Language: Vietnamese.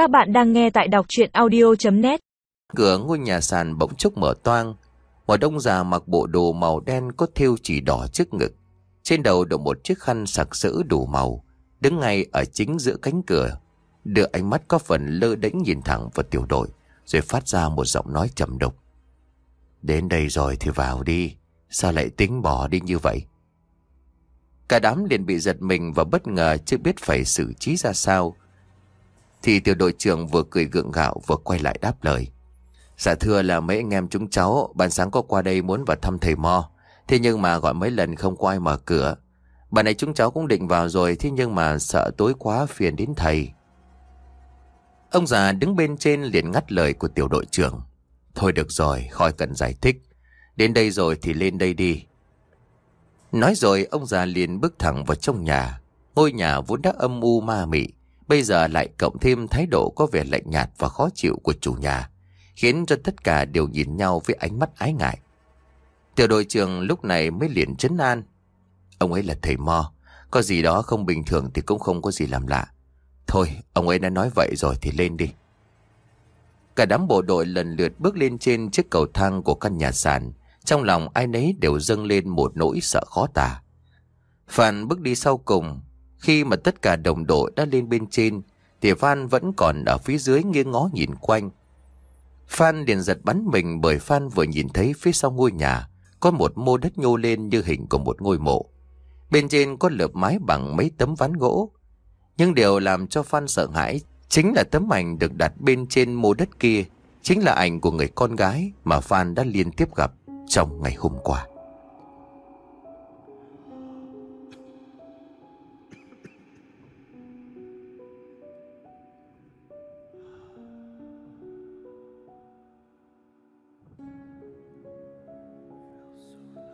Các bạn đang nghe tại đọc chuyện audio.net Cửa ngôi nhà sàn bỗng chốc mở toang. Một ông già mặc bộ đồ màu đen có thêu chỉ đỏ trước ngực. Trên đầu đội một chiếc khăn sặc sỡ đủ màu. Đứng ngay ở chính giữa cánh cửa. Đưa ánh mắt có phần lơ đễnh nhìn thẳng vào tiểu đội. Rồi phát ra một giọng nói trầm đục. Đến đây rồi thì vào đi. Sao lại tính bỏ đi như vậy? Cả đám liền bị giật mình và bất ngờ chưa biết phải xử trí ra sao. Thì tiểu đội trưởng vừa cười gượng gạo vừa quay lại đáp lời. Dạ thưa là mấy anh em chúng cháu, bạn sáng có qua đây muốn vào thăm thầy Mo. Thế nhưng mà gọi mấy lần không có ai mở cửa. Bạn này chúng cháu cũng định vào rồi, thế nhưng mà sợ tối quá phiền đến thầy. Ông già đứng bên trên liền ngắt lời của tiểu đội trưởng. Thôi được rồi, khỏi cần giải thích. Đến đây rồi thì lên đây đi. Nói rồi ông già liền bước thẳng vào trong nhà. Ngôi nhà vốn đã âm u ma mị. Bây giờ lại cộng thêm thái độ có vẻ lạnh nhạt và khó chịu của chủ nhà. Khiến cho tất cả đều nhìn nhau với ánh mắt ái ngại. Tiểu đội trưởng lúc này mới liền chấn an. Ông ấy là thầy Mo. Có gì đó không bình thường thì cũng không có gì làm lạ. Thôi, ông ấy đã nói vậy rồi thì lên đi. Cả đám bộ đội lần lượt bước lên trên chiếc cầu thang của căn nhà sàn. Trong lòng ai nấy đều dâng lên một nỗi sợ khó tả. Phan bước đi sau cùng. Khi mà tất cả đồng đội đã lên bên trên, thì Phan vẫn còn ở phía dưới nghiêng ngó nhìn quanh. Phan liền giật bắn mình bởi Phan vừa nhìn thấy phía sau ngôi nhà có một mô đất nhô lên như hình của một ngôi mộ. Bên trên có lợp mái bằng mấy tấm ván gỗ. Nhưng điều làm cho Phan sợ hãi chính là tấm ảnh được đặt bên trên mô đất kia. Chính là ảnh của người con gái mà Phan đã liên tiếp gặp trong ngày hôm qua.